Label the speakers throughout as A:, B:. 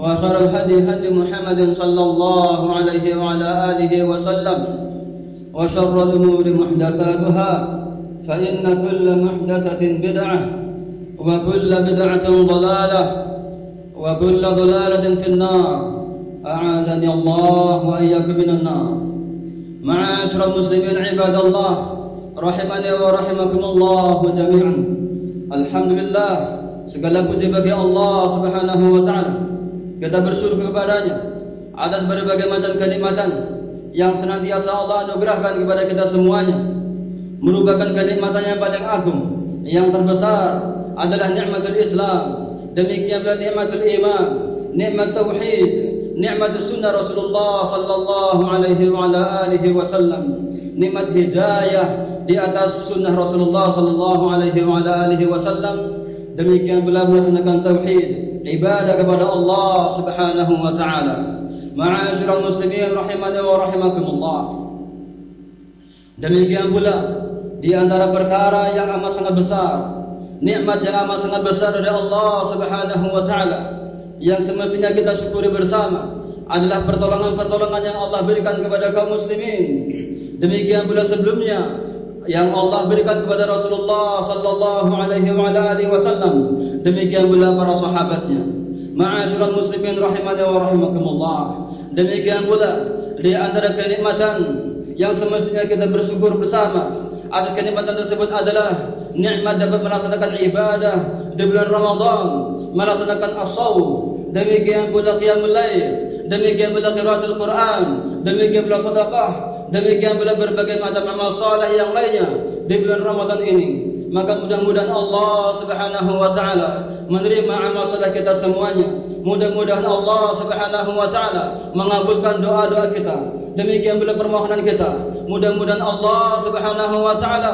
A: وخير الهدي هدي محمد صلى الله عليه وعلى آله وسلم وشر الأمور محدثاتها فإن كل محدثة بدعة وكل بدعة ضلالة وكل ضلالة في النار أعاذني الله وإياكم من النار معاشر المسلمين عباد الله ورحمكم الله جميعا الحمد لله segala puji bagi Allah Subhanahu wa taala kita bersyukur kepadanya atas berbagai macam kenikmatan yang senantiasa Allah anugerahkan kepada kita semuanya merupakan kenikmatan yang paling agung yang terbesar adalah nikmatul Islam demikian pula nikmatul iman nikmat tauhid nikmat sunnah Rasulullah sallallahu alaihi wa ala alihi wasallam nikmat hidayah di atas sunnah Rasulullah sallallahu alaihi wa ala alihi wasallam demikian pula melaksanakan tauhid ibadah kepada Allah Subhanahu wa taala. Ma'asyiral muslimin rahimani wa rahimakumullah. Demikian pula di antara perkara yang amat sangat besar, nikmat yang amat sangat besar dari Allah Subhanahu wa taala yang semestinya kita syukuri bersama adalah pertolongan-pertolongan yang Allah berikan kepada kaum muslimin. Demikian pula sebelumnya yang Allah berikan kepada Rasulullah sallallahu alaihi wa alihi wasallam demikian pula para sahabatnya ma'asyiral muslimin rahimani wa rahimakumullah demikian pula di antara kenikmatan yang semestinya kita bersyukur bersama atas kenikmatan tersebut adalah nikmat dapat melaksanakan ibadah di bulan Ramadan melaksanakan as-shaum demikian pula qiyamul lail demikian pula qiraatul Quran, demikian pula sedekah, demikian pula berbagai macam amal saleh yang lainnya di bulan Ramadan ini. Maka mudah-mudahan Allah Subhanahu wa taala menerima amal soleh kita semuanya. Mudah-mudahan Allah Subhanahu wa taala mengabulkan doa-doa kita. Demikian pula permohonan kita. Mudah-mudahan Allah Subhanahu wa taala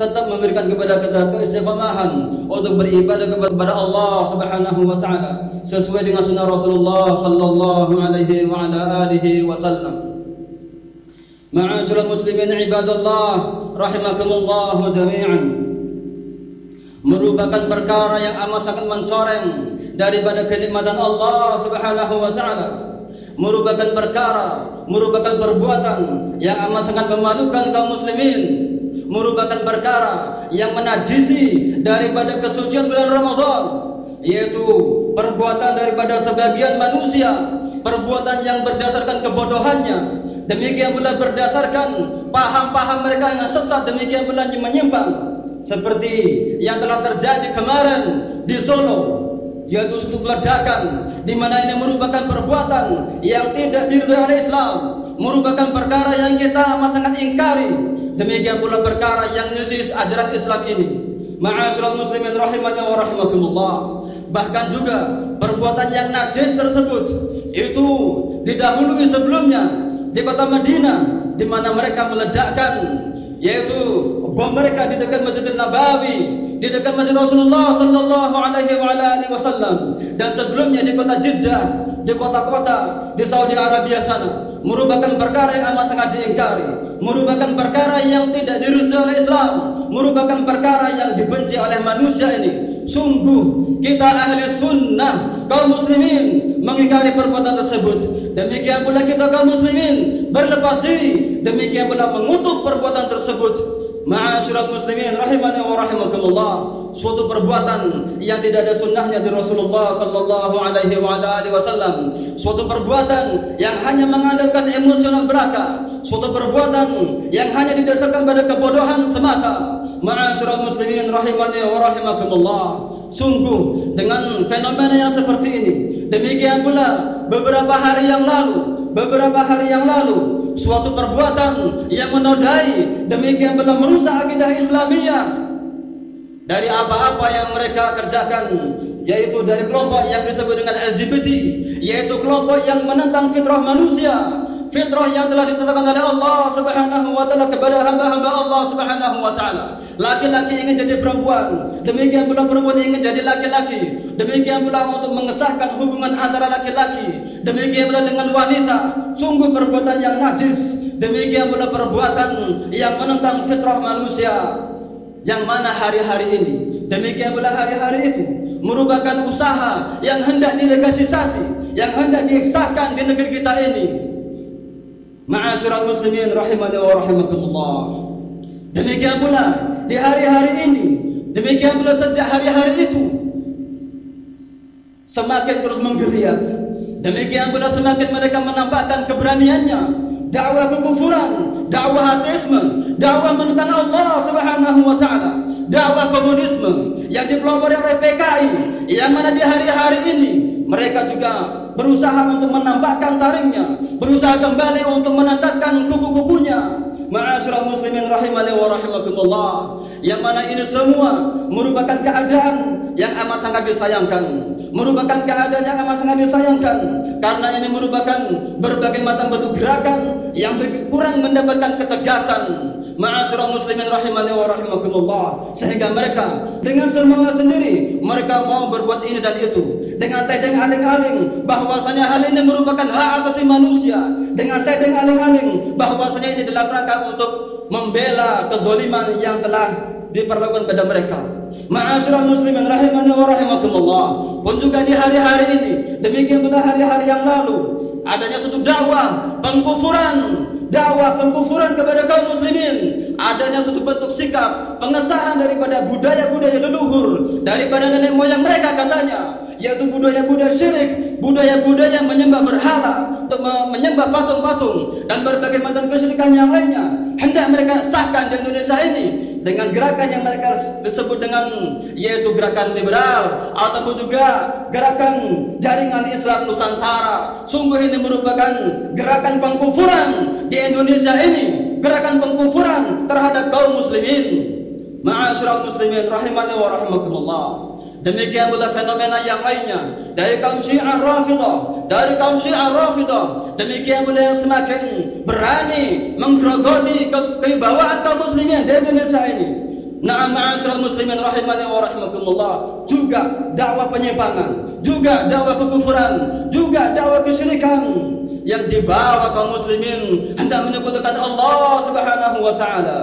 A: tetap memberikan kepada kita keistiqomahan untuk beribadah kepada Allah Subhanahu wa taala sesuai dengan sunnah Rasulullah sallallahu alaihi wa ala alihi wasallam. Ma'asyiral muslimin ibadallah rahimakumullah jami'an merupakan perkara yang amat sangat mencoreng daripada kenikmatan Allah Subhanahu wa taala. Merupakan perkara, merupakan perbuatan yang amat sangat memalukan kaum muslimin. Merupakan perkara yang menajisi daripada kesucian bulan Ramadan, yaitu perbuatan daripada sebagian manusia, perbuatan yang berdasarkan kebodohannya. Demikian pula berdasarkan paham-paham mereka yang sesat, demikian pula menyimpang seperti yang telah terjadi kemarin di Solo yaitu satu ledakan di mana ini merupakan perbuatan yang tidak diridhoi oleh Islam merupakan perkara yang kita amat sangat ingkari demikian pula perkara yang nyusis ajaran Islam ini ma'asyiral muslimin rahimahnya wa rahimakumullah bahkan juga perbuatan yang najis tersebut itu didahului sebelumnya di kota Madinah di mana mereka meledakkan yaitu bom mereka di dekat Masjidil Nabawi, di dekat Masjid Rasulullah sallallahu alaihi wasallam dan sebelumnya di kota Jeddah, di kota-kota di Saudi Arabia sana merupakan perkara yang amat sangat diingkari, merupakan perkara yang tidak dirusui oleh Islam, merupakan perkara yang dibenci oleh manusia ini Sungguh kita ahli sunnah kaum muslimin mengingkari perbuatan tersebut. Demikian pula kita kaum muslimin berlepas diri. Demikian pula mengutuk perbuatan tersebut. surat muslimin rahimani wa rahimakumullah. Suatu perbuatan yang tidak ada sunnahnya di Rasulullah sallallahu alaihi wa alihi wasallam. Suatu perbuatan yang hanya mengandalkan emosional beraka, Suatu perbuatan yang hanya didasarkan pada kebodohan semata ma'asyiral muslimin rahimani wa rahimakumullah. Sungguh dengan fenomena yang seperti ini, demikian pula beberapa hari yang lalu, beberapa hari yang lalu suatu perbuatan yang menodai demikian pula merusak akidah Islamiyah dari apa-apa yang mereka kerjakan yaitu dari kelompok yang disebut dengan LGBT yaitu kelompok yang menentang fitrah manusia fitrah yang telah ditetapkan oleh Allah Subhanahu wa taala kepada hamba-hamba Allah Subhanahu wa taala. Laki-laki ingin jadi perempuan, demikian pula perempuan ingin jadi laki-laki. Demikian pula untuk mengesahkan hubungan antara laki-laki, demikian pula dengan wanita. Sungguh perbuatan yang najis, demikian pula perbuatan yang menentang fitrah manusia yang mana hari-hari ini demikian pula hari-hari itu merupakan usaha yang hendak dilegalisasi, yang hendak disahkan di negeri kita ini Ma'asyiral muslimin rahimani wa rahimakumullah. Demikian pula di hari-hari ini, demikian pula sejak hari-hari itu semakin terus menggeliat. Demikian pula semakin mereka menampakkan keberaniannya, dakwah kekufuran, dakwah ateisme, dakwah menentang Allah Subhanahu wa taala, dakwah komunisme yang dipelopori oleh PKI yang mana di hari-hari ini mereka juga berusaha untuk menampakkan taringnya, berusaha kembali untuk menancapkan kuku-kukunya. Ma'asyiral muslimin rahimani wa rahimakumullah. Yang mana ini semua merupakan keadaan yang amat sangat disayangkan. Merupakan keadaan yang amat sangat disayangkan karena ini merupakan berbagai macam bentuk gerakan yang kurang mendapatkan ketegasan Ma'asyiral muslimin rahimani wa rahimakumullah. Sehingga mereka dengan semangat sendiri mereka mau berbuat ini dan itu dengan tedeng aling-aling bahwasanya hal ini merupakan hak asasi manusia dengan tedeng aling-aling bahwasanya ini dalam rangka untuk membela kezaliman yang telah diperlakukan pada mereka. Ma'asyiral muslimin rahimani wa rahimakumullah. Pun juga di hari-hari ini, demikian pula hari-hari yang lalu, adanya suatu dakwah pengkufuran dakwah pengkufuran kepada kaum muslimin adanya suatu bentuk sikap pengesahan daripada budaya-budaya leluhur daripada nenek moyang mereka katanya yaitu budaya-budaya syirik, budaya-budaya menyembah berhala, menyembah patung-patung dan berbagai macam kesyirikan yang lainnya. Hendak mereka sahkan di Indonesia ini dengan gerakan yang mereka disebut dengan yaitu gerakan liberal ataupun juga gerakan jaringan Islam Nusantara. Sungguh ini merupakan gerakan pengkufuran di Indonesia ini, gerakan pengkufuran terhadap kaum muslimin. Ma'asyiral muslimin rahimani wa rahimakumullah. Demikian pula fenomena yang lainnya dari kaum Syiah Rafidah, dari kaum Syiah Rafidah. Demikian pula yang semakin berani menggerogoti ke kaum muslimin di Indonesia ini. Na'am ma'asyiral muslimin rahimani wa rahimakumullah. Juga dakwah penyimpangan, juga dakwah kekufuran, juga dakwah kesyirikan yang dibawa kaum muslimin hendak menyekutukan Allah Subhanahu wa taala.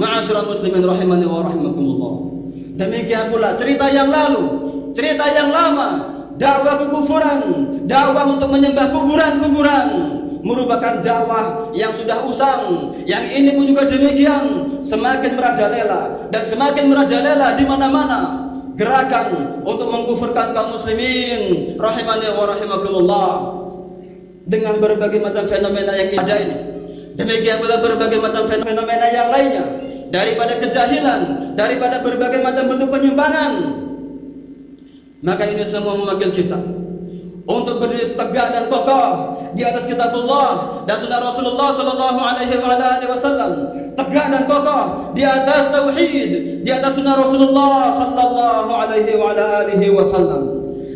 A: Ma'asyiral muslimin rahimani wa rahimakumullah. Demikian pula cerita yang lalu, cerita yang lama, dakwah kekufuran, dakwah untuk menyembah kuburan-kuburan merupakan dakwah yang sudah usang. Yang ini pun juga demikian, semakin merajalela dan semakin merajalela di mana-mana gerakan untuk mengkufurkan kaum muslimin rahimani wa rahimakumullah dengan berbagai macam fenomena yang ada ini. Demikian pula berbagai macam fenomena yang lainnya daripada kejahilan, daripada berbagai macam bentuk penyimpangan. Maka ini semua memanggil kita untuk berdiri tegak dan kokoh di atas kitabullah dan sunnah Rasulullah sallallahu alaihi wa alihi wasallam, tegak dan kokoh di atas tauhid, di atas sunnah Rasulullah sallallahu alaihi wa alihi wasallam.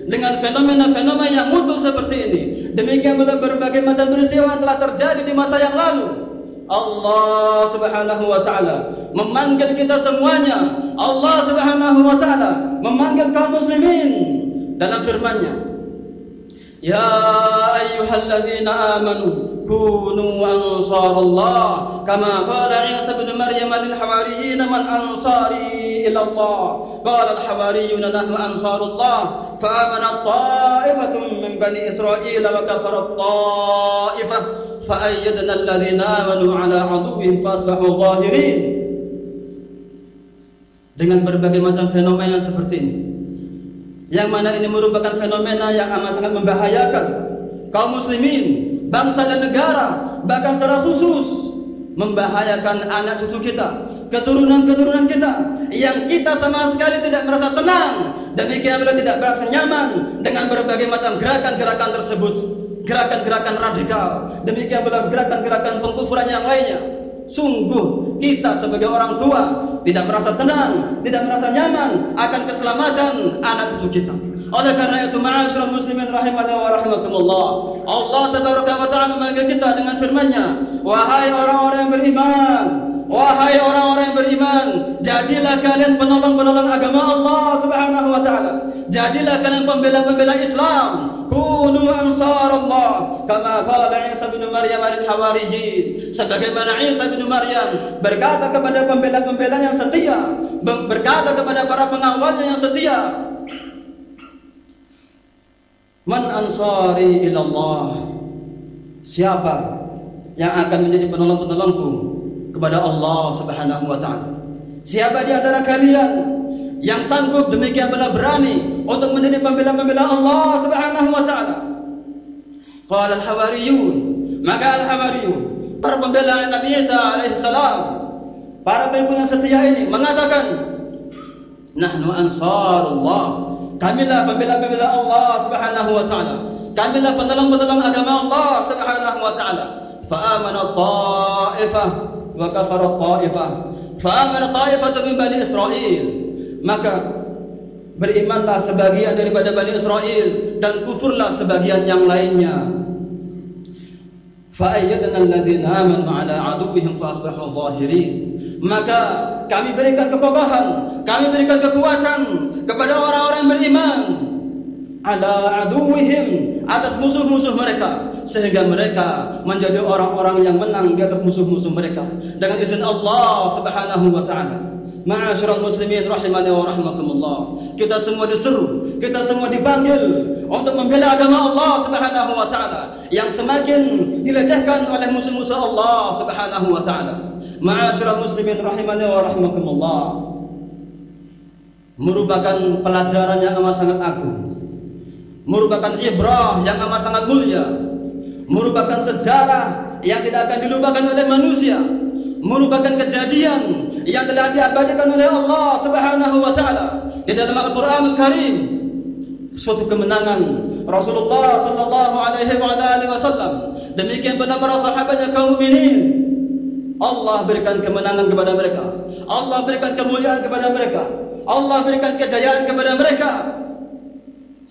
A: Dengan fenomena-fenomena yang muncul seperti ini, demikian pula berbagai macam peristiwa telah terjadi di masa yang lalu. Allah Subhanahu wa taala memanggil kita semuanya. Allah Subhanahu wa taala memanggil kaum muslimin dalam firman-Nya. يا أيها الذين آمنوا كونوا أنصار الله كما قال عيسى بن مريم للحواريين من أنصاري إلى الله قال الحواريون نحن أنصار الله فآمنت طائفة من بني إسرائيل وكفرت طائفة فأيدنا الذين آمنوا على عدوهم فأصبحوا ظاهرين dengan berbagai macam fenomena seperti ini yang mana ini merupakan fenomena yang amat sangat membahayakan kaum muslimin, bangsa dan negara, bahkan secara khusus membahayakan anak cucu kita, keturunan-keturunan kita yang kita sama sekali tidak merasa tenang dan demikian pula tidak merasa nyaman dengan berbagai macam gerakan-gerakan tersebut, gerakan-gerakan radikal, demikian pula gerakan-gerakan pengkufuran yang lainnya. Sungguh kita sebagai orang tua tidak merasa tenang, tidak merasa nyaman akan keselamatan anak cucu kita. Oleh karena itu, ma'asyiral muslimin rahimani wa rahimakumullah. Allah tabaraka wa taala mengajar kita dengan firman-Nya, "Wahai orang-orang yang beriman, Wahai orang-orang yang beriman, jadilah kalian penolong-penolong agama Allah Subhanahu wa taala. Jadilah kalian pembela-pembela Islam. Kunu ansarallah kama qala Isa bin Maryam al-Hawarijin. Sebagaimana Isa bin Maryam berkata kepada pembela-pembela yang setia, berkata kepada para pengawalnya yang setia, Man ansari ilallah Siapa yang akan menjadi penolong-penolongku kepada Allah Subhanahu wa taala. Siapa di antara kalian yang sanggup demikian pula berani untuk menjadi pembela-pembela Allah Subhanahu wa taala? Qala al-hawariyun, maka al-hawariyun, para pembela Nabi Isa alaihi salam, para pengikut yang setia ini mengatakan, "Nahnu ansarullah." Kamilah pembela-pembela Allah Subhanahu wa taala. Kamilah penolong-penolong agama Allah Subhanahu wa taala. Fa amana ta'ifah wa kafarat ta'ifah. Fa amara Ta'ifah min Bani Israel. Maka berimanlah sebagian daripada Bani Israel dan kufurlah sebagian yang lainnya. Fa ayyadna alladziina aamanu 'ala 'aduwwihim fa asbahu dhahirin. Maka kami berikan kekokohan, kami berikan kekuatan kepada orang-orang beriman ala aduwihim atas musuh-musuh mereka sehingga mereka menjadi orang-orang yang menang di atas musuh-musuh mereka dengan izin Allah Subhanahu wa taala. Ma'asyiral muslimin rahimani wa rahimakumullah. Kita semua diseru, kita semua dipanggil untuk membela agama Allah Subhanahu wa taala yang semakin dilecehkan oleh musuh-musuh Allah Subhanahu wa taala. Ma'asyiral muslimin rahimani wa rahimakumullah. Merupakan pelajaran yang amat sangat agung merupakan ibrah yang amat sangat mulia merupakan sejarah yang tidak akan dilupakan oleh manusia merupakan kejadian yang telah diabadikan oleh Allah Subhanahu wa taala di dalam Al-Qur'anul Karim suatu kemenangan Rasulullah sallallahu alaihi wa wasallam demikian pula para sahabatnya kaum mukminin Allah berikan kemenangan kepada mereka Allah berikan kemuliaan kepada mereka Allah berikan kejayaan kepada mereka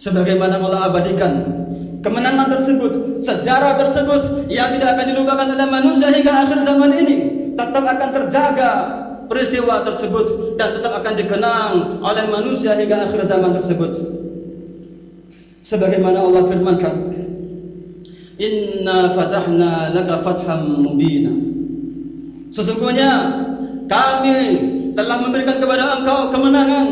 A: sebagaimana Allah abadikan kemenangan tersebut sejarah tersebut yang tidak akan dilupakan oleh manusia hingga akhir zaman ini tetap akan terjaga peristiwa tersebut dan tetap akan dikenang oleh manusia hingga akhir zaman tersebut sebagaimana Allah firmankan Inna fatahna laka fatham mubina Sesungguhnya kami telah memberikan kepada engkau kemenangan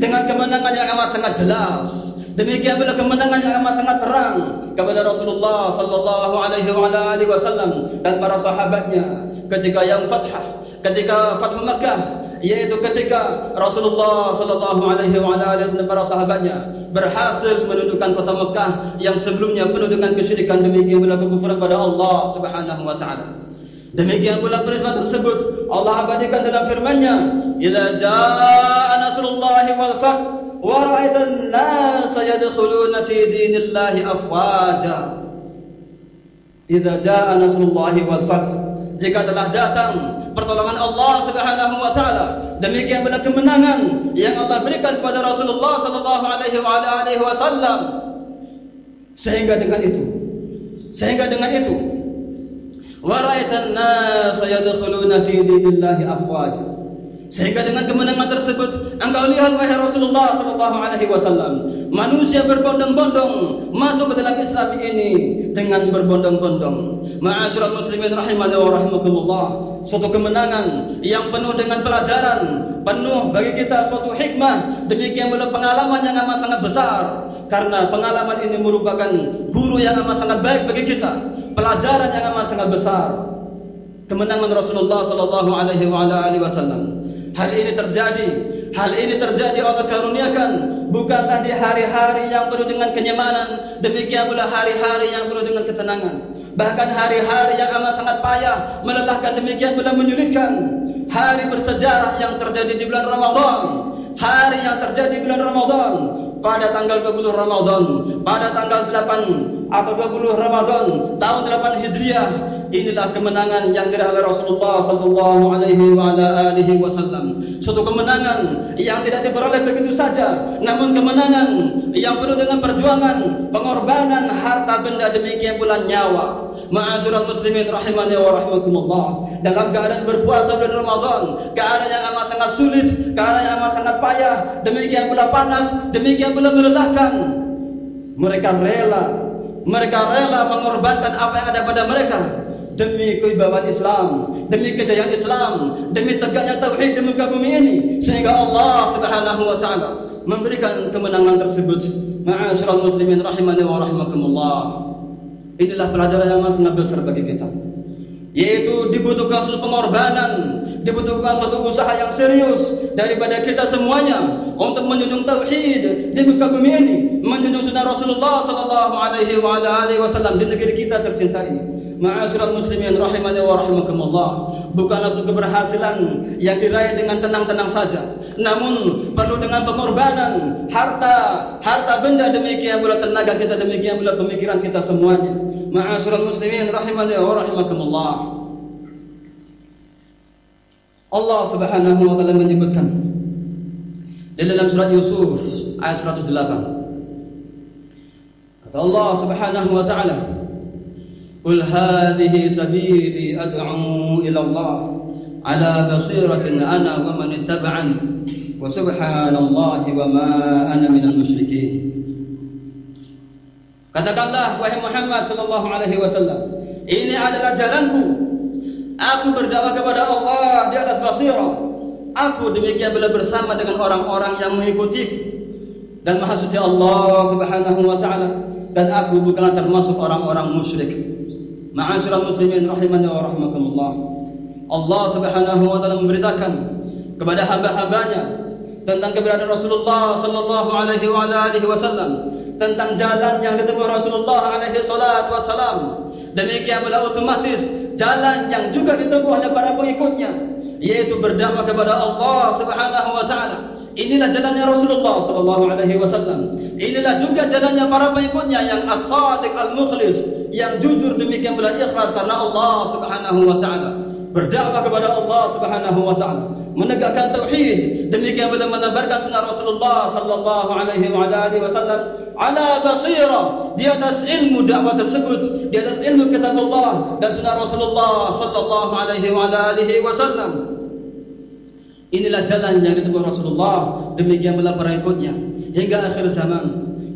A: dengan kemenangan yang amat sangat jelas Demikian pula kemenangan yang amat sangat terang kepada Rasulullah sallallahu alaihi wasallam dan para sahabatnya ketika yang fathah, ketika fathu Makkah yaitu ketika Rasulullah sallallahu alaihi wasallam dan para sahabatnya berhasil menundukkan kota Mekah yang sebelumnya penuh dengan kesyirikan demikian pula kekufuran kepada Allah Subhanahu wa taala. Demikian pula peristiwa tersebut Allah abadikan dalam firman-Nya, "Idza jaa nasrullahi wal fath" ورأيت الناس يدخلون في دين الله أفواجا jika telah datang pertolongan Allah Subhanahu wa taala demikian pula kemenangan yang Allah berikan kepada Rasulullah sallallahu alaihi wasallam sehingga dengan itu sehingga dengan itu wa ra'aitan nas yadkhuluna fi dinillahi afwaja sehingga dengan kemenangan tersebut, engkau lihat wahai Rasulullah Shallallahu alaihi wasallam, manusia berbondong-bondong masuk ke dalam Islam ini dengan berbondong-bondong. Ma'asyiral muslimin rahimani wa rahimakumullah. Suatu kemenangan yang penuh dengan pelajaran, penuh bagi kita suatu hikmah, demikian pula pengalaman yang amat sangat besar karena pengalaman ini merupakan guru yang amat sangat baik bagi kita, pelajaran yang amat sangat besar. Kemenangan Rasulullah Shallallahu alaihi wasallam Hal ini terjadi Hal ini terjadi Allah karuniakan Bukan tadi hari-hari yang penuh dengan kenyamanan Demikian pula hari-hari yang penuh dengan ketenangan Bahkan hari-hari yang amat sangat payah Melelahkan demikian pula menyulitkan Hari bersejarah yang terjadi di bulan Ramadhan Hari yang terjadi di bulan Ramadhan Pada tanggal 20 Ramadhan Pada tanggal 8 atau 20 Ramadan tahun 8 Hijriah inilah kemenangan yang diraih oleh Rasulullah sallallahu alaihi wa ala alihi wasallam suatu kemenangan yang tidak diperoleh begitu saja namun kemenangan yang penuh dengan perjuangan pengorbanan harta benda demikian pula nyawa ma'asyiral muslimin rahimani wa rahimakumullah dalam keadaan berpuasa bulan Ramadan keadaan yang amat sangat sulit keadaan yang amat sangat payah demikian pula panas demikian pula melelahkan mereka rela mereka rela mengorbankan apa yang ada pada mereka demi keibawaan Islam, demi kejayaan Islam, demi tegaknya tauhid di muka bumi ini sehingga Allah Subhanahu wa taala memberikan kemenangan tersebut. Ma'asyiral muslimin rahimani wa rahimakumullah. Inilah pelajaran yang sangat besar bagi kita. yaitu dibutuhkan suatu pengorbanan dibutuhkan suatu usaha yang serius daripada kita semuanya untuk menjunjung tauhid di muka bumi ini menjunjung sunnah Rasulullah sallallahu alaihi wa alihi wasallam di negeri kita tercinta ini Ma'asyiral muslimin rahimani wa rahimakumullah bukanlah suatu keberhasilan yang diraih dengan tenang-tenang saja namun perlu dengan pengorbanan harta harta benda demikian pula tenaga kita demikian pula pemikiran kita semuanya معاشر المسلمين رحمني ورحمكم الله الله سبحانه وتعالى menyebutkan di dalam surat يوسف ayat 108 kata الله سبحانه وتعالى قل هذه سبيلي أدعو إلى الله على بصيرة أنا ومن اتبعني وسبحان الله وما أنا من المشركين Katakanlah wahai Muhammad sallallahu alaihi wasallam, ini adalah jalanku. Aku berdakwah kepada Allah di atas basirah. Aku demikian bila bersama dengan orang-orang yang mengikuti dan maha suci Allah Subhanahu wa taala dan aku bukanlah termasuk orang-orang musyrik. Ma'asyiral muslimin rahimani wa rahmakumullah. Allah Subhanahu wa taala memberitakan kepada hamba-hambanya tentang keberadaan Rasulullah sallallahu alaihi wa alihi wasallam tentang jalan yang ditempuh Rasulullah alaihi salatu wasalam. Demikian pula otomatis jalan yang juga ditempuh oleh para pengikutnya yaitu berdakwah kepada Allah Subhanahu wa taala. Inilah jalannya Rasulullah sallallahu alaihi wasallam. Inilah juga jalannya para pengikutnya yang as-sadiq al-mukhlis, yang jujur demikian pula ikhlas karena Allah Subhanahu wa taala. Berdakwah kepada Subhanahu wa taala, menegakkan tauhid, demikian pula menebarkan sunnah Rasulullah sallallahu alaihi wa alihi wasallam ala basirah, di atas ilmu dakwah tersebut, di atas ilmu kitab Allah dan sunnah Rasulullah sallallahu alaihi wa alihi wasallam. Inilah jalan yang ditempuh Rasulullah, demikian pula para hingga akhir zaman.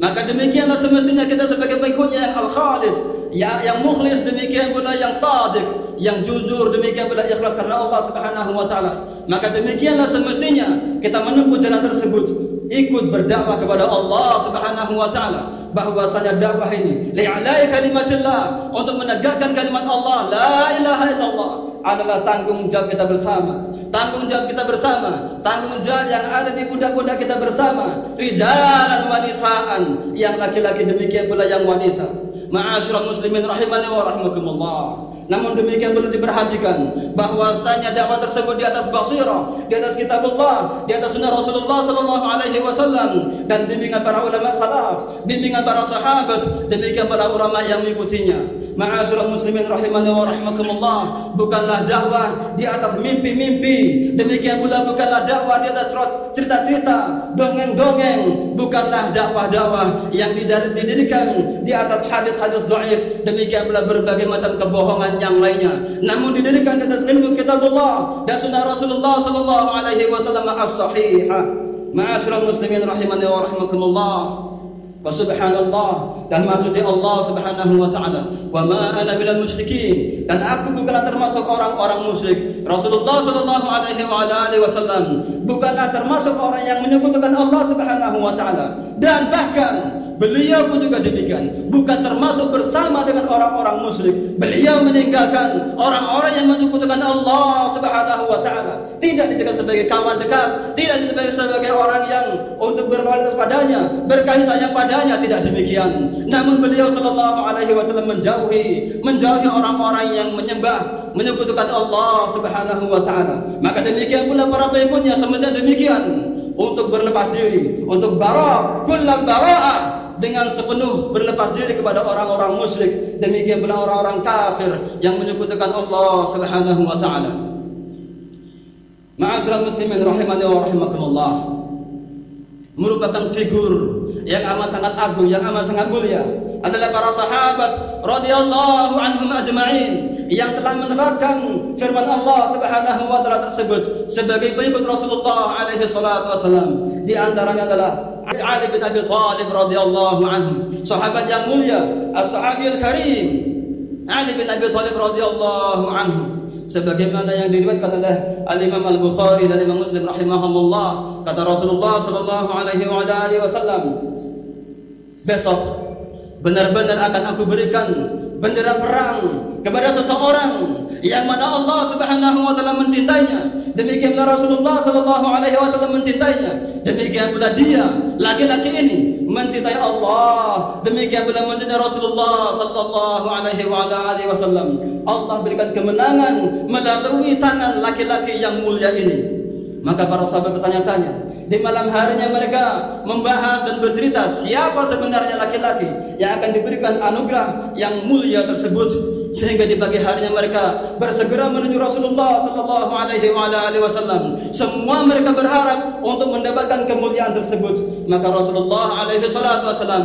A: Maka demikianlah semestinya kita sebagai pengikutnya yang al-khalis, ya, yang mukhlis demikian pula yang sadiq yang jujur demikian pula ikhlas karena Allah Subhanahu wa taala maka demikianlah semestinya kita menempuh jalan tersebut ikut berdakwah kepada Allah Subhanahu wa taala bahwasanya dakwah ini li'alai kalimatillah untuk menegakkan kalimat Allah la ilaha illallah adalah tanggung jawab kita bersama. Tanggung jawab kita bersama, tanggung jawab yang ada di pundak-pundak kita bersama. Rijalan wanisaan, yang laki-laki demikian pula yang wanita. Ma'asyiral muslimin rahimani wa rahimakumullah. Namun demikian perlu diperhatikan bahwasanya dakwah tersebut di atas basirah, di atas kitabullah, di atas sunnah Rasulullah sallallahu alaihi wasallam dan bimbingan para ulama salaf, bimbingan para sahabat, demikian para ulama yang mengikutinya. Ma'asyiral muslimin rahimani wa rahmakumullah, bukanlah dakwah di atas mimpi-mimpi, demikian pula bukanlah dakwah di atas cerita-cerita, dongeng-dongeng, bukanlah dakwah-dakwah yang didirikan di atas hadis-hadis dhaif, demikian pula berbagai macam kebohongan yang lainnya. Namun didirikan di atas ilmu kitabullah dan sunnah Rasulullah sallallahu alaihi wasallam as-sahihah. Ma'asyiral muslimin rahimani wa rahmakumullah. wa subhanallah dan maksudnya Allah subhanahu wa ta'ala wa ma ana minal musyrikin dan aku bukanlah termasuk orang-orang musyrik Rasulullah sallallahu alaihi wa alihi wasallam bukanlah termasuk orang yang menyebutkan Allah subhanahu wa ta'ala dan bahkan Beliau pun juga demikian. Bukan termasuk bersama dengan orang-orang musyrik. Beliau meninggalkan orang-orang yang menyekutukan Allah Subhanahu wa taala. Tidak dijaga sebagai kawan dekat, tidak dijaga sebagai orang yang untuk berkualitas padanya, berkasih sayang padanya, tidak demikian. Namun beliau sallallahu alaihi wasallam menjauhi, menjauhi orang-orang yang menyembah, menyekutukan Allah Subhanahu wa taala. Maka demikian pula para pengikutnya semestinya demikian untuk berlepas diri, untuk barok, kullal bara'ah dengan sepenuh berlepas diri kepada orang-orang musyrik demikian pula orang-orang kafir yang menyekutukan Allah Subhanahu wa taala. Ma'asyiral muslimin rahimani wa rahimakumullah. Merupakan figur yang amat sangat agung, yang amat sangat mulia adalah para sahabat radhiyallahu anhum ajma'in yang telah menerangkan firman Allah Subhanahu wa taala tersebut sebagai pengikut Rasulullah alaihi salatu wasallam di antaranya adalah Ali bin Abi Thalib radhiyallahu anhu sahabat yang mulia as-sahabiul karim Ali bin Abi Thalib radhiyallahu anhu sebagaimana yang diriwayatkan oleh Al Imam Al Bukhari dan Imam Muslim rahimahumullah kata Rasulullah sallallahu alaihi wasallam besok benar-benar akan aku berikan bendera perang kepada seseorang yang mana Allah Subhanahu wa taala mencintainya demikianlah Rasulullah sallallahu alaihi wasallam mencintainya demikian pula dia laki-laki ini mencintai Allah demikian pula mencintai Rasulullah sallallahu alaihi wa alihi wasallam Allah berikan kemenangan melalui tangan laki-laki yang mulia ini maka para sahabat bertanya-tanya di malam harinya mereka membahas dan bercerita siapa sebenarnya laki-laki yang akan diberikan anugerah yang mulia tersebut sehingga di pagi harinya mereka bersegera menuju Rasulullah sallallahu alaihi wasallam. Semua mereka berharap untuk mendapatkan kemuliaan tersebut. Maka Rasulullah alaihi wasallam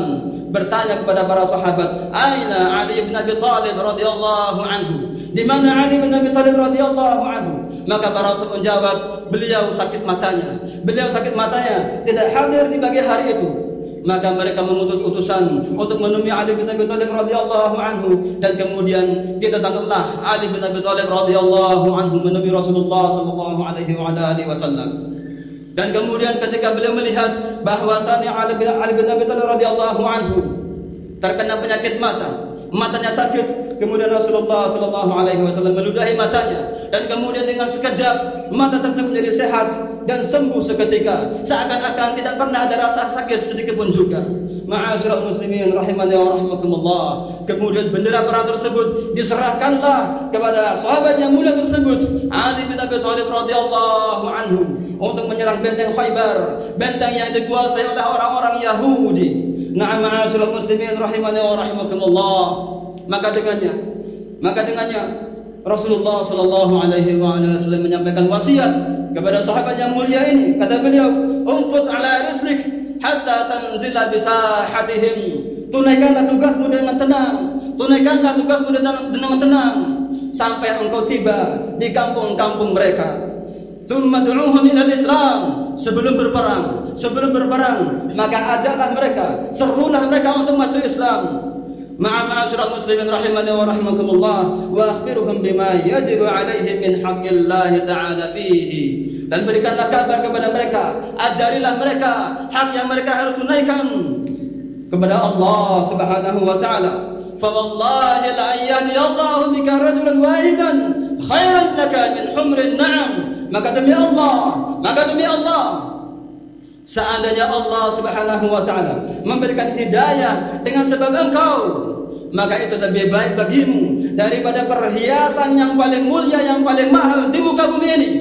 A: bertanya kepada para sahabat, "Aina Ali bin Abi Thalib radhiyallahu anhu?" Di mana Ali bin Abi Thalib radhiyallahu anhu? Maka para sahabat menjawab, "Beliau sakit matanya." Beliau sakit matanya, tidak hadir di pagi hari itu. maka mereka mengutus utusan untuk menemui Ali bin Abi Thalib radhiyallahu anhu dan kemudian kita datanglah Ali bin Abi Thalib radhiyallahu anhu menemui Rasulullah sallallahu alaihi wasallam dan kemudian ketika beliau melihat bahwasannya Ali bin Abi Thalib radhiyallahu anhu terkena penyakit mata matanya sakit kemudian Rasulullah sallallahu alaihi wasallam meludahi matanya dan kemudian dengan sekejap mata tersebut menjadi sehat dan sembuh seketika seakan-akan tidak pernah ada rasa sakit sedikit pun juga Ma'asyiral muslimin rahimani wa rahmakumullah. Kemudian bendera perang tersebut diserahkanlah kepada sahabat yang mulia tersebut Ali bin Abi Thalib radhiyallahu anhu untuk menyerang benteng Khaybar, benteng yang dikuasai oleh orang-orang Yahudi. Na'am ma'asyiral muslimin rahimani wa rahimakumullah. Maka dengannya, maka dengannya Rasulullah sallallahu alaihi wasallam menyampaikan wasiat kepada sahabat yang mulia ini. Kata beliau, "Unfud ala rislik hatta tanzila bisahatihim." Tunaikanlah tugasmu dengan tenang. Tunaikanlah tugasmu dengan, dengan tenang sampai engkau tiba di kampung-kampung mereka. Thumma du'uhum ila Islam sebelum berperang, sebelum berperang maka ajaklah mereka, serulah mereka untuk masuk Islam. Ma'a ma'asyiral muslimin rahimani wa rahimakumullah wa akhbiruhum bima yajibu alaihim min haqqillah ta'ala fihi dan berikanlah kabar kepada mereka, ajarilah mereka hak yang mereka harus tunaikan kepada Allah Subhanahu wa taala فوالله لأن الله بك رجلا واحدا خيرا لك من humr na'am maka demi Allah maka demi Allah seandainya Allah Subhanahu wa taala memberikan hidayah dengan sebab engkau maka itu lebih baik bagimu daripada perhiasan yang paling mulia yang paling mahal di muka bumi ini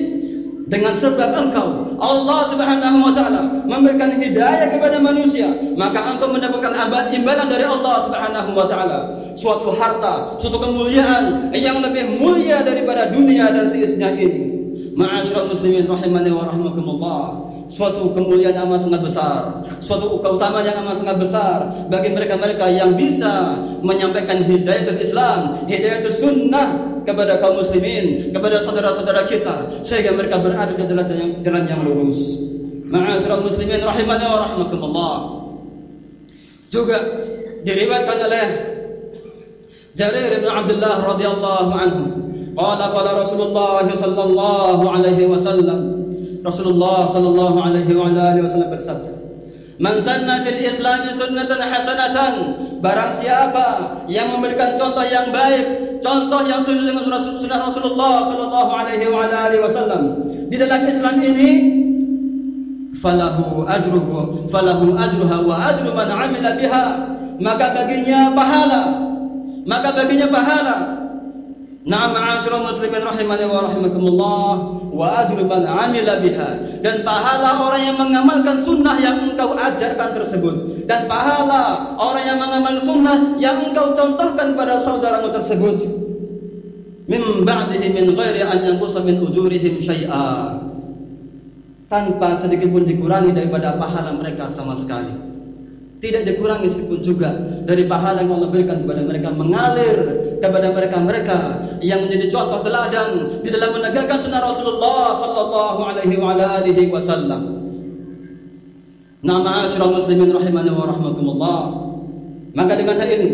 A: dengan sebab engkau Allah Subhanahu wa taala memberikan hidayah kepada manusia maka engkau mendapatkan abad imbalan dari Allah Subhanahu wa taala suatu harta suatu kemuliaan yang lebih mulia daripada dunia dan seisinya ini Ma'asyiral muslimin rahimani wa rahmakumullah suatu kemuliaan yang amat sangat besar, suatu keutamaan yang amat sangat besar bagi mereka-mereka yang bisa menyampaikan hidayatul Islam, hidayah sunnah kepada kaum muslimin, kepada saudara-saudara kita sehingga mereka berada di jalan yang, jalan yang lurus. Ma'asyiral muslimin rahimani wa rahmakumullah. Juga diriwayatkan oleh Jarir bin Abdullah radhiyallahu anhu, qala qala Rasulullah sallallahu alaihi wasallam Rasulullah sallallahu alaihi wa alihi wasallam bersabda, "Man sanna fil Islam sunnatan hasanatan, barang siapa yang memberikan contoh yang baik, contoh yang sesuai dengan sunnah Rasulullah sallallahu alaihi wa alihi wasallam di dalam Islam ini, falahu ajruhu, falahu ajruha wa ajru man amila biha." Maka baginya pahala. Maka baginya pahala Naam ma'asyiral muslimin rahimani wa rahimakumullah wa ajru man amila biha dan pahala orang yang mengamalkan sunnah yang engkau ajarkan tersebut dan pahala orang yang mengamalkan sunnah yang engkau contohkan pada saudaramu tersebut min ba'dihi min ghairi an yanqusa min ujurihim syai'a tanpa sedikit pun dikurangi daripada pahala mereka sama sekali tidak dikurangi sedikit pun juga dari pahala yang Allah berikan kepada mereka mengalir kepada mereka-mereka yang menjadi contoh teladan di dalam menegakkan sunnah Rasulullah sallallahu alaihi wa alihi wasallam. Nama ma'asyiral muslimin rahimani wa rahmatullah. Maka dengan hal ini,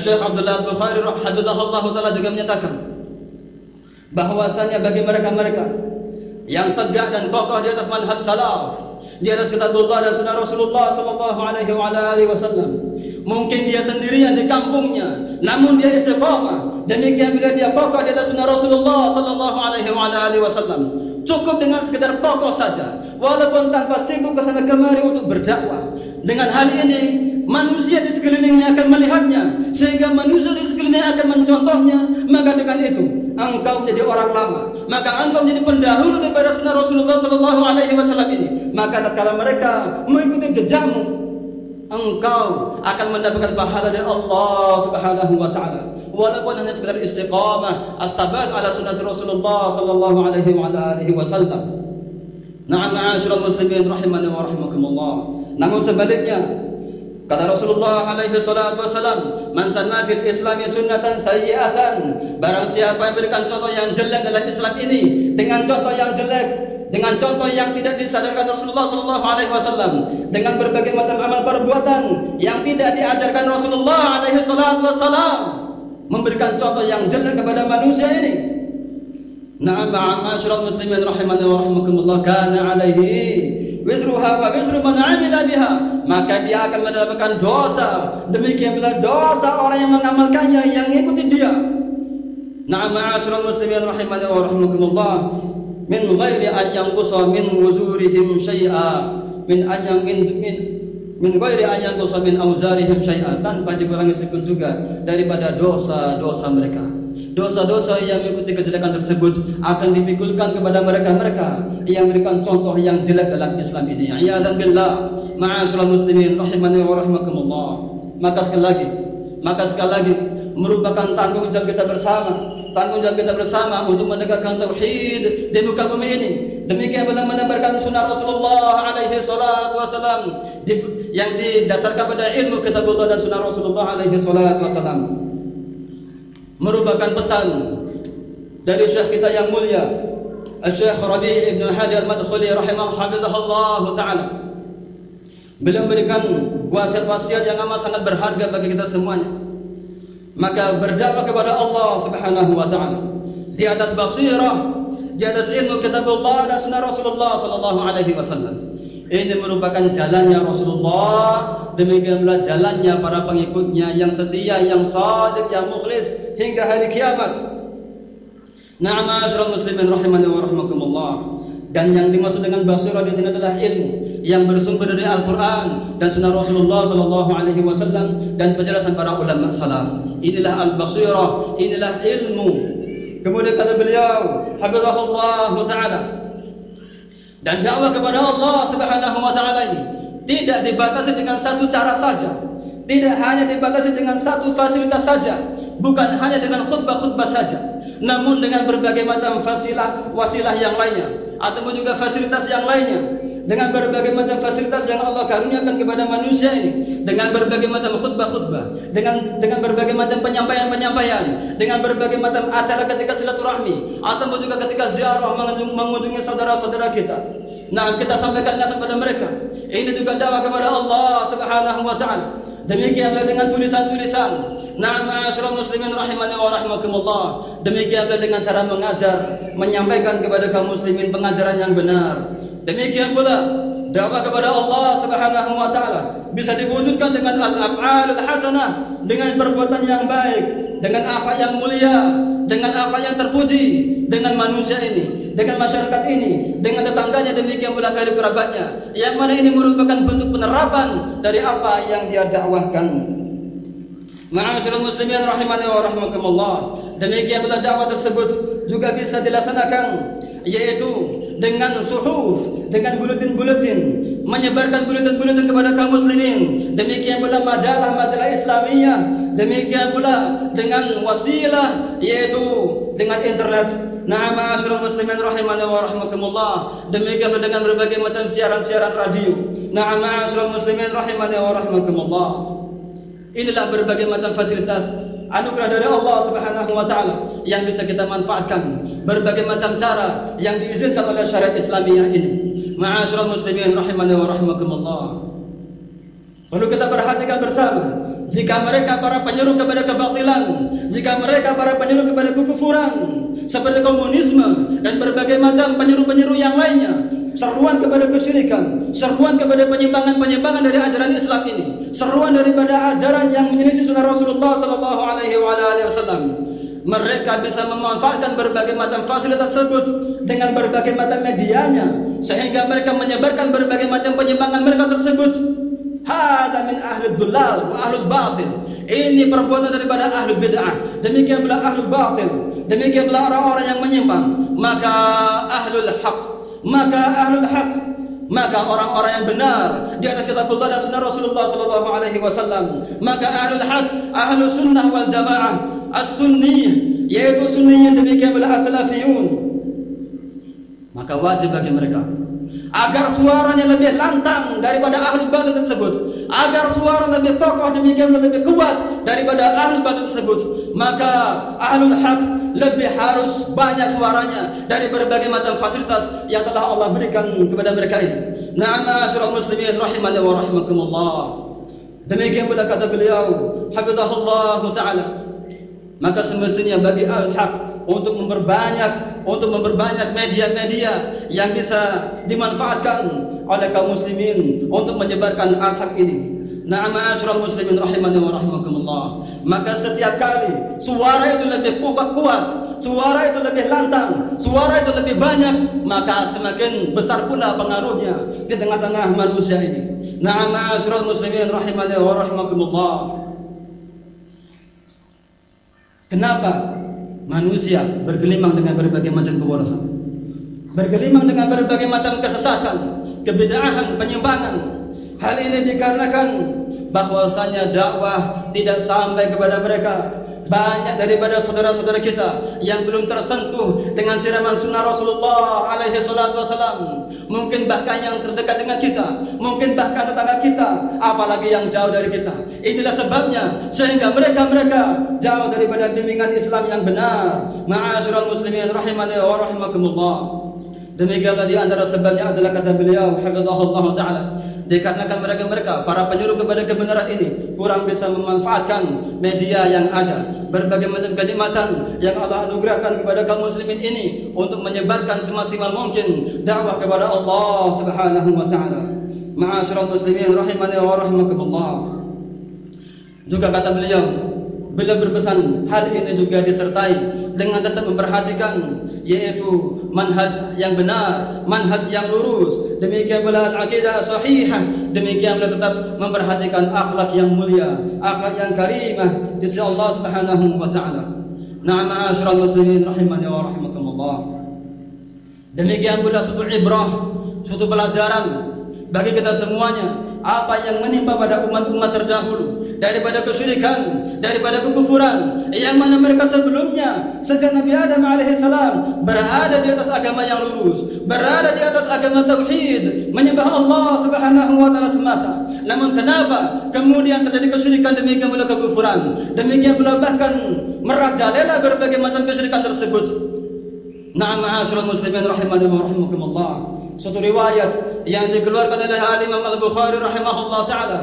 A: Syekh Abdullah Al-Bukhari rahimahullah taala juga menyatakan bahwasanya bagi mereka-mereka yang tegak dan kokoh di atas manhaj salaf, di atas kitabullah dan sunnah Rasulullah sallallahu alaihi wa alihi wasallam, Mungkin dia sendirian di kampungnya, namun dia istiqomah. Demikian bila dia kokoh di atas sunnah Rasulullah sallallahu alaihi wasallam. Cukup dengan sekedar kokoh saja, walaupun tanpa sibuk ke sana kemari untuk berdakwah. Dengan hal ini manusia di sekelilingnya akan melihatnya sehingga manusia di sekelilingnya akan mencontohnya maka dengan itu engkau menjadi orang lama maka engkau menjadi pendahulu daripada sunnah Rasulullah Sallallahu Alaihi Wasallam ini maka tatkala mereka mengikuti jejakmu engkau akan mendapatkan pahala dari Allah Subhanahu wa taala walaupun hanya sekadar istiqamah as ala sunnah Rasulullah sallallahu alaihi wa alihi wasallam Naam ma'asyiral muslimin rahimani wa rahimakumullah namun sebaliknya Kata Rasulullah alaihi salatu wasalam, "Man sanna fil Islam sunnatan sayyi'atan." Barang siapa yang berikan contoh yang jelek dalam Islam ini dengan contoh yang jelek dengan contoh yang tidak disadarkan Rasulullah Shallallahu Alaihi Wasallam, dengan berbagai macam amal perbuatan yang tidak diajarkan Rasulullah Alaihi Wasallam, memberikan contoh yang jelek kepada manusia ini. Naam ma'asyiral muslimin rahimani wa rahimakumullah kana alaihi wizruha wa wizru man amila biha maka dia akan mendapatkan dosa demikian pula dosa orang yang mengamalkannya yang ikuti dia Na'am ma'asyiral muslimin rahimani wa Rahmukumullah, min ghairi an yanqusa min wuzurihim syai'a min an min min ghairi an yanqusa min auzarihim syai'a tanpa dikurangi sedikit juga daripada dosa-dosa mereka Dosa-dosa yang mengikuti kejelekan tersebut akan dipikulkan kepada mereka-mereka yang memberikan contoh yang jelek dalam Islam ini. Iyadzan billah, ma'asyiral muslimin rahimani wa rahmakumullah. Maka sekali lagi, maka sekali lagi merupakan tanggung jawab kita bersama tanggung jawab kita bersama untuk menegakkan tauhid di muka bumi ini. Demikian pula menebarkan sunnah Rasulullah alaihi salatu wasalam yang didasarkan pada ilmu kitabullah dan sunnah Rasulullah alaihi salatu wasalam merupakan pesan dari syekh kita yang mulia Syekh Rabi' Ibn Hajar Al-Madkhuli rahimahullah taala. Beliau memberikan wasiat-wasiat yang amat sangat berharga bagi kita semuanya. Maka berdakwah kepada Allah Subhanahu wa taala di atas basirah, di atas ilmu kitab Allah, dan sunnah Rasulullah sallallahu alaihi wasallam. Ini merupakan jalannya Rasulullah Demikian pula jalannya para pengikutnya Yang setia, yang sadik, yang mukhlis hingga hari kiamat. Na'am asyral muslimin rahimani wa rahmakumullah. Dan yang dimaksud dengan basirah di sini adalah ilmu yang bersumber dari Al-Qur'an dan sunnah Rasulullah sallallahu alaihi wasallam dan penjelasan para ulama salaf. Inilah al-basirah, inilah ilmu. Kemudian kata beliau, hafizahullah taala. Dan dakwah kepada Allah Subhanahu wa taala ini tidak dibatasi dengan satu cara saja, tidak hanya dibatasi dengan satu fasilitas saja, bukan hanya dengan khutbah-khutbah saja namun dengan berbagai macam fasilah wasilah yang lainnya ataupun juga fasilitas yang lainnya dengan berbagai macam fasilitas yang Allah karuniakan kepada manusia ini dengan berbagai macam khutbah-khutbah dengan dengan berbagai macam penyampaian-penyampaian dengan berbagai macam acara ketika silaturahmi ataupun juga ketika ziarah mengunjungi saudara-saudara kita nah kita sampaikannya kepada mereka ini juga dakwah kepada Allah Subhanahu wa taala Demikianlah dengan tulisan-tulisan. nama ma'asyiral muslimin rahimani wa Demikianlah dengan cara mengajar, menyampaikan kepada kaum muslimin pengajaran yang benar. Demikian pula dakwah kepada Allah Subhanahu wa taala bisa diwujudkan dengan al-af'alul hasanah, dengan perbuatan yang baik, dengan apa yang mulia, dengan apa yang terpuji, dengan manusia ini, dengan masyarakat ini, dengan tetangganya demikian pula dari kerabatnya. Yang mana ini merupakan bentuk penerapan dari apa yang dia dakwahkan. Ma'asyiral muslimin rahimani wa rahimakumullah. Demikian pula dakwah tersebut juga bisa dilaksanakan yaitu dengan suhuf, dengan buletin-buletin, menyebarkan buletin-buletin kepada kaum muslimin. Demikian pula majalah-majalah Islamiyah demikian pula dengan wasilah yaitu dengan internet Nah, ma'asyiral muslimin rahimani wa rahmakumullah. Demikian dengan berbagai macam siaran-siaran radio. Nah, ma'asyiral muslimin rahimani wa rahmakumullah. Inilah berbagai macam fasilitas anugerah dari Allah Subhanahu wa taala yang bisa kita manfaatkan berbagai macam cara yang diizinkan oleh syariat Islamiah ini. Ma'asyiral muslimin rahimani wa rahmakumullah. Perlu kita perhatikan bersama Jika mereka para penyuruh kepada kebatilan Jika mereka para penyuruh kepada kekufuran Seperti komunisme Dan berbagai macam penyuruh-penyuruh yang lainnya Seruan kepada kesyirikan Seruan kepada penyimpangan-penyimpangan dari ajaran Islam ini Seruan daripada ajaran yang menyelisih sunnah Rasulullah Wasallam, mereka bisa memanfaatkan berbagai macam fasilitas tersebut dengan berbagai macam medianya sehingga mereka menyebarkan berbagai macam penyimpangan mereka tersebut Hada min ahli dulal wa ahli batil. Ini perbuatan daripada ahli bid'ah. Demikian pula ahli batil. Demikian pula orang-orang yang menyimpang. Maka ahlul haq. Maka ahlul haq. Maka orang-orang yang benar di atas kitabullah dan sunnah Rasulullah sallallahu alaihi wasallam. Maka ahlul haq, ahlus sunnah wal jamaah, as-sunni yaitu sunni yang demikian pula as-salafiyun. Maka wajib bagi mereka agar suaranya lebih lantang daripada ahli batu tersebut agar suara lebih kokoh demikian lebih kuat daripada ahli batu tersebut maka ahlul hak lebih harus banyak suaranya dari berbagai macam fasilitas yang telah Allah berikan kepada mereka ini na'am asyiral muslimin rahimani wa rahimakumullah demikian pula kata beliau hafizahullah taala maka semestinya bagi ahlul hak untuk memperbanyak untuk memperbanyak media-media yang bisa dimanfaatkan oleh kaum muslimin untuk menyebarkan al-haq ini. Nama asyiral muslimin rahimani wa rahimakumullah. Maka setiap kali suara itu lebih kuat, kuat, suara itu lebih lantang, suara itu lebih banyak, maka semakin besar pula pengaruhnya di tengah-tengah manusia ini. Nama asyiral muslimin rahimani wa rahimakumullah. Kenapa manusia bergelimang dengan berbagai macam kebodohan bergelimang dengan berbagai macam kesesatan kebedaan penyimpangan hal ini dikarenakan bahwasanya dakwah tidak sampai kepada mereka banyak daripada saudara-saudara kita yang belum tersentuh dengan siraman sunnah Rasulullah alaihi salatu wasalam mungkin bahkan yang terdekat dengan kita mungkin bahkan tetangga kita apalagi yang jauh dari kita inilah sebabnya sehingga mereka-mereka jauh daripada bimbingan Islam yang benar ma'asyiral muslimin rahimani wa rahimakumullah demikianlah di antara sebabnya adalah kata beliau hafizahullah taala dikarenakan mereka-mereka para penyuruh kepada kebenaran ini kurang bisa memanfaatkan media yang ada berbagai macam kenikmatan yang Allah anugerahkan kepada kaum muslimin ini untuk menyebarkan semaksimal mungkin dakwah kepada Allah Subhanahu wa taala ma'asyiral muslimin rahimani wa rahimakumullah juga kata beliau Beliau berpesan hal ini juga disertai dengan tetap memperhatikan yaitu manhaj yang benar, manhaj yang lurus. Demikian pula al-aqidah sahihah, demikian pula tetap memperhatikan akhlak yang mulia, akhlak yang karimah di sisi Allah Subhanahu wa taala. Na'am muslimin rahimani wa rahimakumullah. Demikian pula suatu ibrah, suatu pelajaran bagi kita semuanya apa yang menimpa pada umat-umat terdahulu daripada kesyirikan, daripada kekufuran yang mana mereka sebelumnya sejak Nabi Adam alaihissalam berada di atas agama yang lurus, berada di atas agama tauhid, menyembah Allah Subhanahu wa taala semata. Namun kenapa kemudian terjadi kesyirikan demikian pula kekufuran, demikian pula bahkan merajalela berbagai macam kesyirikan tersebut. Na'am ma'asyiral muslimin rahimani wa rahimakumullah. Suatu riwayat yang dikeluarkan oleh Imam Al-Bukhari rahimahullah taala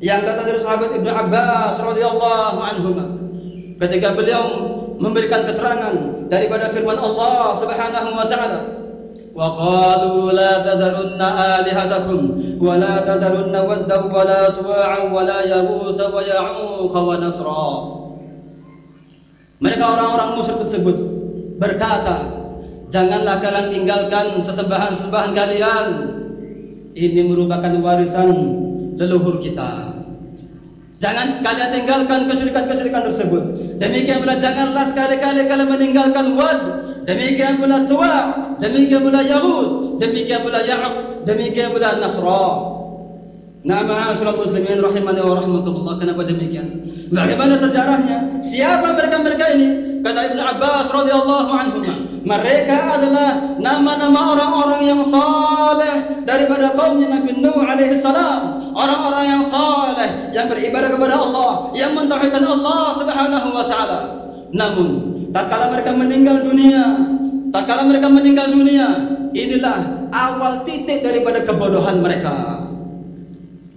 A: yang datang dari sahabat Ibnu Abbas radhiyallahu anhu ketika beliau memberikan keterangan daripada firman Allah Subhanahu wa taala wa qalu la tadarunna alihatakum wa la tadarunna wadda wa la suwa'a wa la yaghus wa ya'uq wa nasra mereka orang-orang musyrik tersebut berkata Janganlah kalian tinggalkan sesembahan-sesembahan kalian. Ini merupakan warisan leluhur kita. Jangan kalian tinggalkan kesyirikan-kesyirikan tersebut. Demikian pula janganlah sekali-kali kalian meninggalkan wad. Demikian pula suwa. Demikian pula yahud. Demikian pula ya'ud. Demikian pula nasrah. Nah, ma'asyiral muslimin rahimani wa rahmatullah. Kenapa demikian? Bagaimana sejarahnya? Siapa mereka-mereka ini? Kata Ibn Abbas radhiyallahu anhu, mereka adalah nama-nama orang-orang yang saleh daripada kaumnya Nabi Nuh alaihi salam. Orang-orang yang saleh yang beribadah kepada Allah, yang mentauhidkan Allah Subhanahu wa taala. Namun, tatkala mereka meninggal dunia, tatkala mereka meninggal dunia, inilah awal titik daripada kebodohan mereka.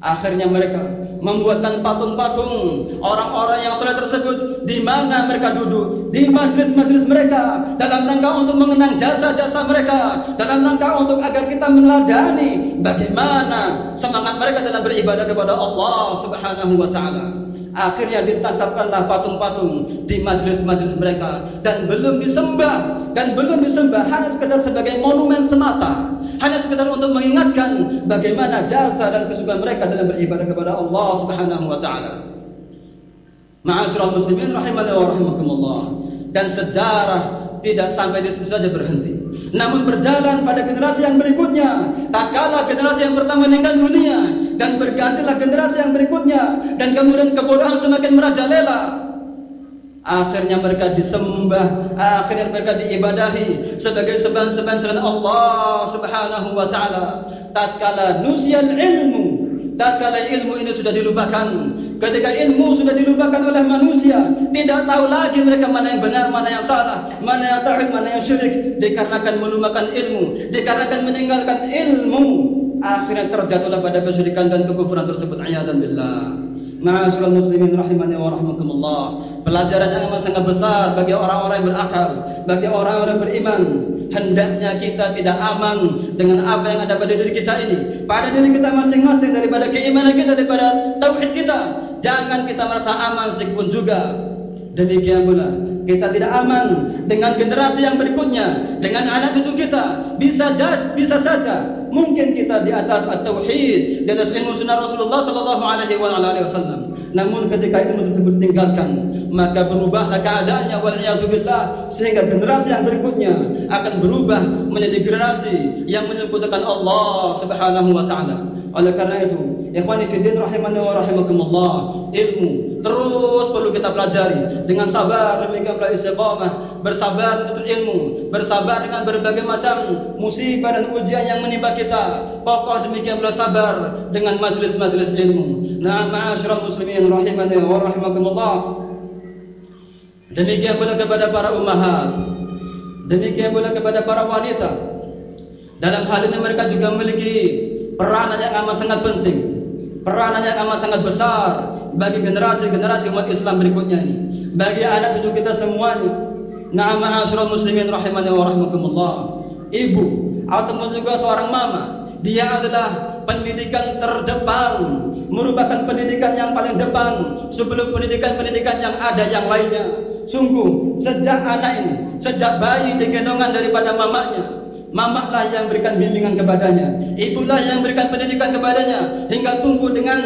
A: Akhirnya mereka membuatkan patung-patung orang-orang yang soleh tersebut di mana mereka duduk di majelis-majelis mereka dalam rangka untuk mengenang jasa-jasa mereka dalam rangka untuk agar kita meneladani bagaimana semangat mereka dalam beribadah kepada Allah Subhanahu wa taala. Akhirnya ditancapkanlah patung-patung di majelis-majelis mereka dan belum disembah dan belum disembah hanya sekedar sebagai monumen semata, hanya sekedar untuk mengingatkan bagaimana jasa dan kesukaan mereka dalam beribadah kepada Allah Subhanahu wa taala. Ma'asyiral muslimin rahimani wa rahimakumullah. Dan sejarah tidak sampai di situ saja berhenti namun berjalan pada generasi yang berikutnya tak kalah generasi yang pertama meninggal dunia dan bergantilah generasi yang berikutnya dan kemudian kebodohan semakin merajalela akhirnya mereka disembah akhirnya mereka diibadahi sebagai sembahan-sembahan selain Allah Subhanahu wa taala tatkala nusian ilmu tatkala ilmu ini sudah dilupakan ketika ilmu sudah dilupakan oleh manusia tidak tahu lagi mereka mana yang benar mana yang salah mana yang tauhid mana yang syirik dikarenakan melupakan ilmu dikarenakan meninggalkan ilmu akhirnya terjatuhlah pada kesyirikan dan kekufuran tersebut ayadan billah Ma'asyiral muslimin rahimani wa rahmakumullah. Pelajaran yang amat sangat besar bagi orang-orang yang berakal, bagi orang-orang beriman, hendaknya kita tidak aman dengan apa yang ada pada diri kita ini pada diri kita masing-masing daripada keimanan kita daripada tauhid kita jangan kita merasa aman sedikit pun juga demikian pula kita tidak aman dengan generasi yang berikutnya dengan anak cucu kita bisa jaj, bisa saja mungkin kita di atas at-tauhid di atas ilmu sunnah Rasulullah sallallahu alaihi wasallam namun ketika ilmu tersebut ditinggalkan, maka berubahlah keadaannya waliyahzubillah sehingga generasi yang berikutnya akan berubah menjadi generasi yang menyebutkan Allah Subhanahu wa taala. Oleh karena itu, ikhwani fiddin rahimani wa rahimakumullah, ilmu terus perlu kita pelajari dengan sabar demikian pula istiqamah, bersabar tutur ilmu, bersabar dengan berbagai macam musibah dan ujian yang menimpa kita, kokoh demikian pula sabar dengan majelis-majelis ilmu. Nah, ma'asyiral muslimin rahimani wa rahimakumullah. Demikian pula kepada para ummahat. Demikian pula kepada para wanita. Dalam hal ini mereka juga memiliki peran yang amat sangat penting. peran yang amat sangat besar bagi generasi-generasi umat Islam berikutnya ini. Bagi anak cucu kita semuanya. Nah, ma'asyiral muslimin rahimani wa rahimakumullah. Ibu ataupun juga seorang mama, dia adalah pendidikan terdepan merupakan pendidikan yang paling depan sebelum pendidikan-pendidikan yang ada yang lainnya. Sungguh, sejak anak ini, sejak bayi digendongan daripada mamanya, Mamaklah yang berikan bimbingan kepadanya Ibulah yang berikan pendidikan kepadanya Hingga tumbuh dengan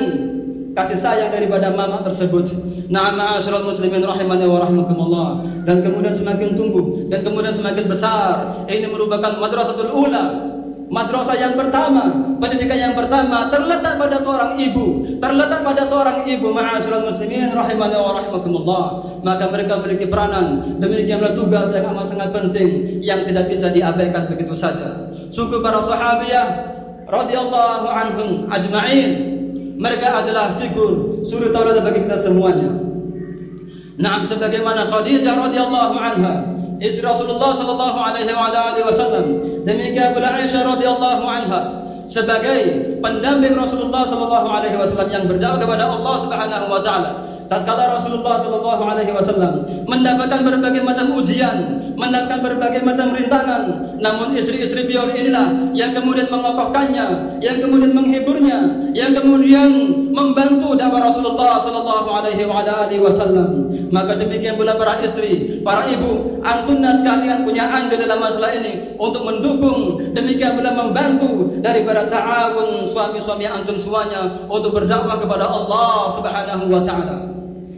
A: kasih sayang daripada mama tersebut. Nama ma'asyiral muslimin wa rahmakumullah. Dan kemudian semakin tumbuh dan kemudian semakin besar. Ini merupakan madrasatul ula Madrasah yang pertama, pendidikan yang pertama terletak pada seorang ibu, terletak pada seorang ibu ma'asyiral muslimin rahimani wa rahimakumullah. Maka mereka memiliki peranan, demikianlah tugas yang amat sangat penting yang tidak bisa diabaikan begitu saja. Sungguh para sahabiah radhiyallahu anhum ajma'in, mereka adalah figur suri teladan bagi kita semuanya. Nah, sebagaimana Khadijah radhiyallahu anha إز رسول الله صلى الله عليه وعلى آله وسلم دمي كابل عائشة رضي الله عنها sebagai pendamping Rasulullah Shallallahu Alaihi Wasallam yang berdakwah kepada Allah Subhanahu Wa Taala. Tatkala Rasulullah Shallallahu Alaihi Wasallam mendapatkan berbagai macam ujian, mendapatkan berbagai macam rintangan, namun istri-istri beliau inilah yang kemudian mengokohkannya, yang kemudian menghiburnya, yang kemudian membantu dakwah Rasulullah Shallallahu Alaihi Wasallam. Maka demikian pula para istri, para ibu, antunna sekalian punya andil dalam masalah ini untuk mendukung, demikian pula membantu daripada ta'awun suami-suami antum semuanya untuk berdakwah kepada Allah Subhanahu wa taala.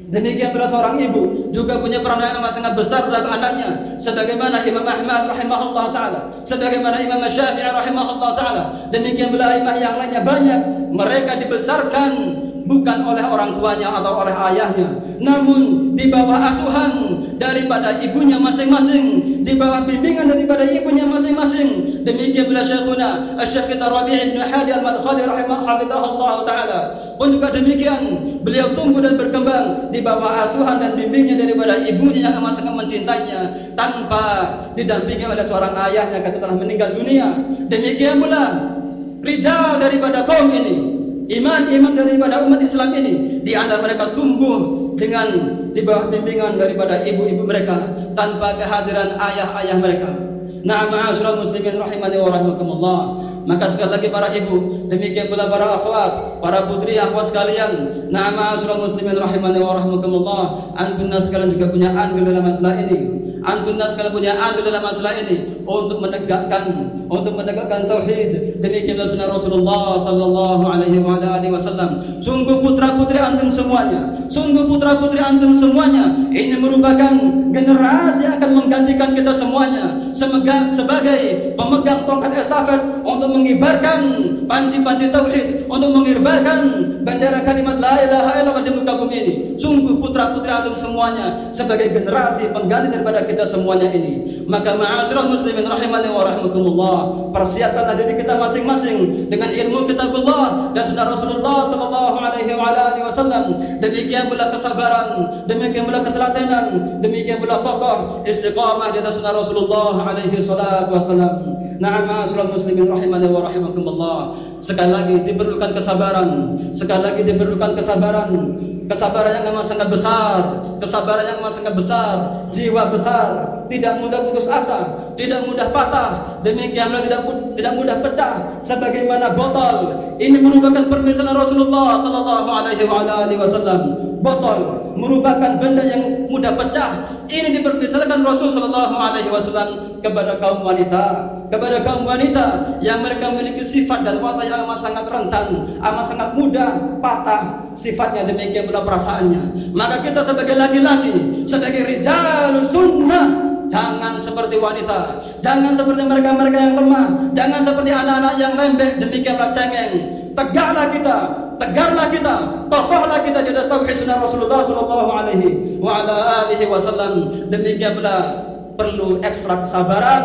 A: Demikian pula seorang ibu juga punya peran yang amat sangat besar dalam anaknya sebagaimana Imam Ahmad rahimahullah taala, sebagaimana Imam Syafi'i rahimahullah taala. Demikian pula imam yang lainnya banyak mereka dibesarkan bukan oleh orang tuanya atau oleh ayahnya, namun di bawah asuhan daripada ibunya masing-masing, di bawah bimbingan daripada ibunya masing-masing. Demikian pula Syekhuna Syekh kita Rabi' bin Hadi Al-Madkhali rahimahullah taala. Pun juga demikian, beliau tumbuh dan berkembang di bawah asuhan dan bimbingnya daripada ibunya yang amat sangat mencintainya tanpa didampingi oleh seorang ayahnya ketika telah meninggal dunia. Demikian pula rijal daripada kaum ini Iman-iman daripada umat Islam ini di antara mereka tumbuh dengan di bawah bimbingan daripada ibu-ibu mereka tanpa kehadiran ayah-ayah mereka. Na'am ma'asyiral muslimin rahimani wa rahimakumullah. Maka sekali lagi para ibu, demikian pula para akhwat, para putri akhwat sekalian. Nama ma'asyiral muslimin rahimani wa rahmakumullah. Antunna sekalian juga punya andil dalam masalah ini. Antunna sekalian punya andil dalam masalah ini untuk menegakkan untuk menegakkan tauhid. Demikianlah sunnah Rasulullah sallallahu alaihi wa alihi wasallam. Sungguh putra-putri antum semuanya, sungguh putra-putri antum semuanya ini merupakan generasi yang akan menggantikan kita semuanya semoga sebagai pemegang tongkat estafet untuk untuk mengibarkan panci-panci tauhid, untuk mengibarkan bendera kalimat la ilaha illallah di muka bumi ini. Sungguh putra-putri Adam semuanya sebagai generasi pengganti daripada kita semuanya ini. Maka ma'asyiral muslimin rahimani wa rahmakumullah, persiapkanlah diri kita masing-masing dengan ilmu kitabullah dan sunnah Rasulullah sallallahu alaihi wa alihi wasallam. Demikian pula kesabaran, demikian pula ketelatenan, demikian pula kokoh istiqamah di atas sunnah Rasulullah alaihi salatu wasallam. Na'am ma'asyiral muslimin rahimani wa rahimakumullah. Sekali lagi diperlukan kesabaran, sekali lagi diperlukan kesabaran. Kesabaran yang memang sangat besar, kesabaran yang memang sangat besar, jiwa besar, tidak mudah putus asa, tidak mudah patah, demikianlah tidak tidak mudah pecah sebagaimana botol ini merupakan permisalan Rasulullah sallallahu alaihi wasallam botol merupakan benda yang mudah pecah ini dipermisalkan Rasul sallallahu alaihi wasallam kepada kaum wanita kepada kaum wanita yang mereka memiliki sifat dan watak yang amat sangat rentan, amat sangat mudah patah sifatnya demikian pula perasaannya. Maka kita sebagai laki-laki, sebagai rijal sunnah Jangan seperti wanita, jangan seperti mereka-mereka yang lemah, jangan seperti anak-anak yang lembek demikianlah cengeng. Tegaklah kita, tegarlah kita, kokohlah kita di atas tauhid sunnah Rasulullah sallallahu alaihi wa ala alihi wasallam. Demikian pula perlu ekstra kesabaran,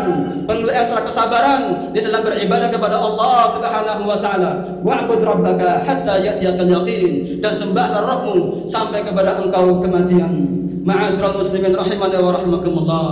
A: perlu ekstra kesabaran di dalam beribadah kepada Allah Subhanahu wa taala. Wa'bud rabbaka hatta ya'tiyakal yaqin dan sembahlah Rabbmu sampai kepada engkau kematian ma'asyiral muslimin rahimani wa rahimakumullah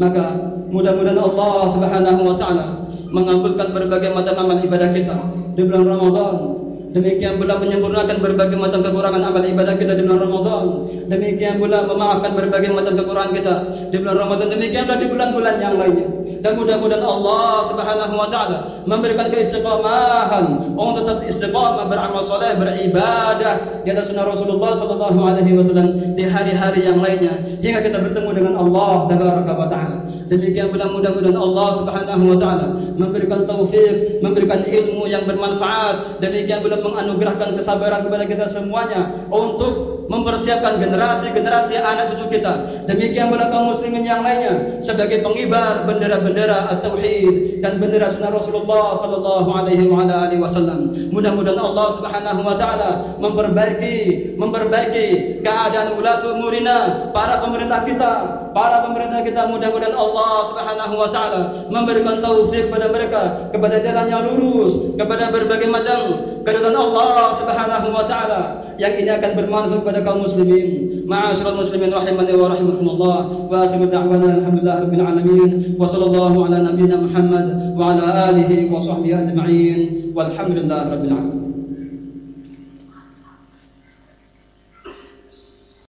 A: maka mudah-mudahan Allah Subhanahu wa taala mengabulkan berbagai macam amal ibadah kita di bulan Ramadan Demikian pula menyempurnakan berbagai macam kekurangan amal ibadah kita di bulan Ramadan. Demikian pula memaafkan berbagai macam kekurangan kita di bulan Ramadan. Demikian pula di bulan-bulan yang lainnya. Dan mudah-mudahan Allah Subhanahu wa taala memberikan keistiqamahan untuk tetap istiqomah beramal soleh beribadah di atas sunnah Rasulullah sallallahu alaihi wasallam di hari-hari yang lainnya hingga kita bertemu dengan Allah tabaraka wa taala. Demikian pula mudah-mudahan Allah Subhanahu wa taala memberikan taufik, memberikan ilmu yang bermanfaat. Demikian pula menganugerahkan kesabaran kepada kita semuanya untuk mempersiapkan generasi-generasi anak cucu kita. Demikian pula kaum muslimin yang lainnya sebagai pengibar bendera-bendera at-tauhid dan bendera sunnah Rasulullah sallallahu alaihi wa alihi wasallam. Mudah-mudahan Allah Subhanahu wa taala memperbaiki memperbaiki keadaan ulat umurina, para pemerintah kita, para pemerintah kita mudah-mudahan Allah Subhanahu wa taala memberikan taufik kepada mereka kepada jalan yang lurus, kepada berbagai macam keridhaan Allah Subhanahu wa taala yang ini akan bermanfaat kepada عبادك المسلمين معاشر المسلمين رحمني ورحمكم الله واخر دعوانا الحمد لله رب العالمين وصلى الله على نبينا محمد وعلى اله وصحبه اجمعين والحمد لله رب العالمين